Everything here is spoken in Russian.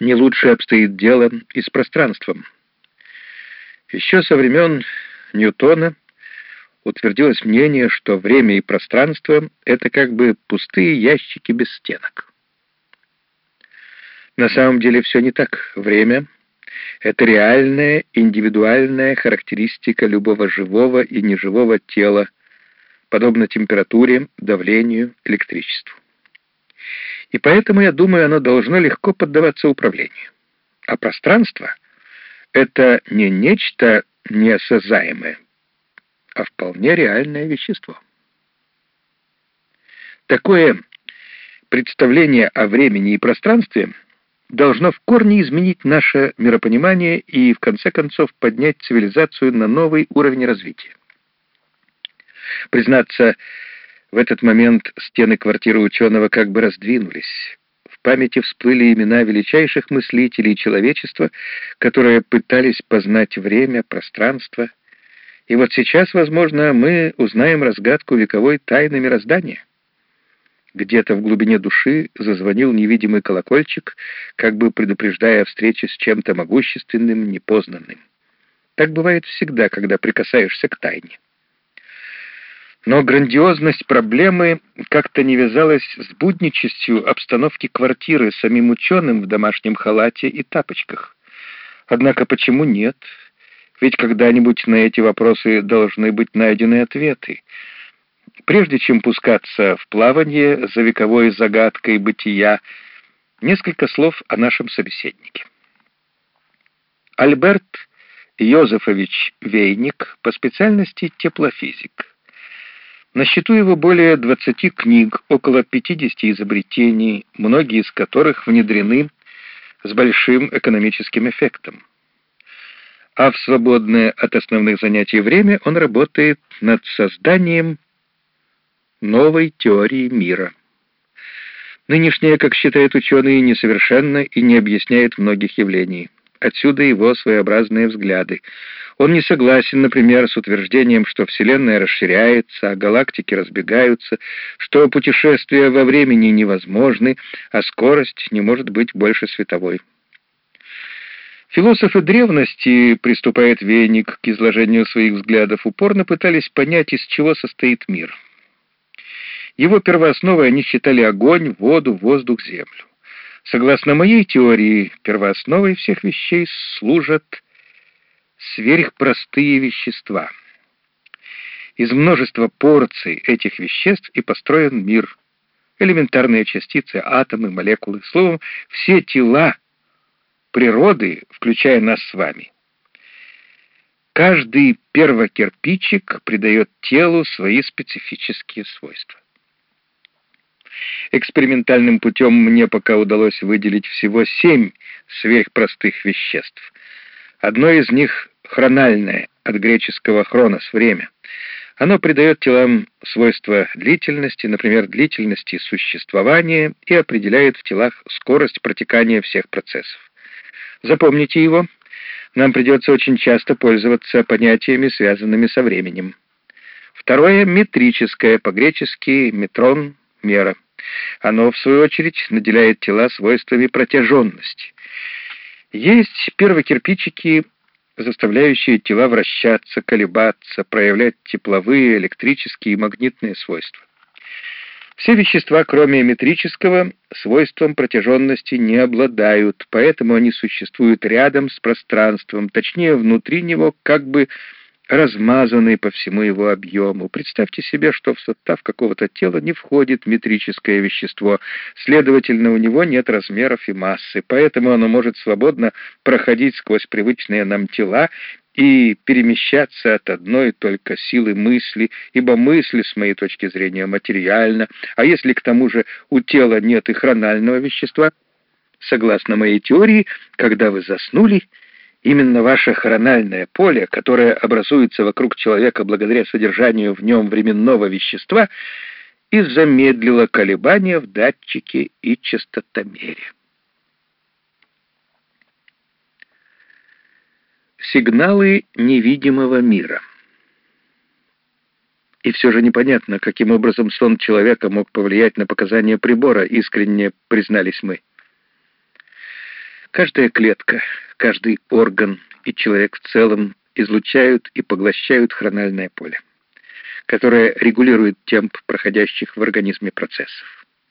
Не лучше обстоит дело и с пространством. Еще со времен Ньютона утвердилось мнение, что время и пространство — это как бы пустые ящики без стенок. На самом деле все не так. Время — это реальная индивидуальная характеристика любого живого и неживого тела, подобно температуре, давлению, электричеству. И поэтому, я думаю, оно должно легко поддаваться управлению. А пространство — это не нечто неосязаемое, а вполне реальное вещество. Такое представление о времени и пространстве должно в корне изменить наше миропонимание и, в конце концов, поднять цивилизацию на новый уровень развития. Признаться, в этот момент стены квартиры ученого как бы раздвинулись. В памяти всплыли имена величайших мыслителей человечества, которые пытались познать время, пространство. И вот сейчас, возможно, мы узнаем разгадку вековой тайны мироздания. Где-то в глубине души зазвонил невидимый колокольчик, как бы предупреждая о с чем-то могущественным, непознанным. Так бывает всегда, когда прикасаешься к тайне. Но грандиозность проблемы как-то не вязалась с будничестью обстановки квартиры самим ученым в домашнем халате и тапочках. Однако почему нет? Ведь когда-нибудь на эти вопросы должны быть найдены ответы. Прежде чем пускаться в плавание за вековой загадкой бытия, несколько слов о нашем собеседнике. Альберт Йозефович Вейник по специальности теплофизик. На счету его более 20 книг, около 50 изобретений, многие из которых внедрены с большим экономическим эффектом. А в свободное от основных занятий время он работает над созданием новой теории мира. Нынешняя, как считают ученые, несовершенна и не объясняет многих явлений. Отсюда его своеобразные взгляды. Он не согласен, например, с утверждением, что Вселенная расширяется, а галактики разбегаются, что путешествия во времени невозможны, а скорость не может быть больше световой. Философы древности, приступает веник к изложению своих взглядов, упорно пытались понять, из чего состоит мир. Его первоосновой они считали огонь, воду, воздух, землю. Согласно моей теории, первоосновой всех вещей служат сверхпростые вещества. Из множества порций этих веществ и построен мир. Элементарные частицы, атомы, молекулы, словом, все тела природы, включая нас с вами. Каждый первокирпичик придает телу свои специфические свойства. Экспериментальным путем мне пока удалось выделить всего семь сверхпростых веществ. Одно из них — хрональное, от греческого «хронос» — время. Оно придает телам свойства длительности, например, длительности существования, и определяет в телах скорость протекания всех процессов. Запомните его. Нам придется очень часто пользоваться понятиями, связанными со временем. Второе — метрическое, по-гречески «метрон» — мера. Оно, в свою очередь, наделяет тела свойствами протяженности. Есть первокирпичики, заставляющие тела вращаться, колебаться, проявлять тепловые, электрические и магнитные свойства. Все вещества, кроме метрического, свойством протяженности не обладают, поэтому они существуют рядом с пространством, точнее, внутри него, как бы размазанный по всему его объему. Представьте себе, что в состав какого-то тела не входит метрическое вещество, следовательно, у него нет размеров и массы, поэтому оно может свободно проходить сквозь привычные нам тела и перемещаться от одной только силы мысли, ибо мысль, с моей точки зрения, материальна, а если к тому же у тела нет и хронального вещества, согласно моей теории, когда вы заснули, Именно ваше хорональное поле, которое образуется вокруг человека благодаря содержанию в нем временного вещества, и замедлило колебания в датчике и частотомере. Сигналы невидимого мира. И все же непонятно, каким образом сон человека мог повлиять на показания прибора, искренне признались мы. Каждая клетка, каждый орган и человек в целом излучают и поглощают хрональное поле, которое регулирует темп проходящих в организме процессов.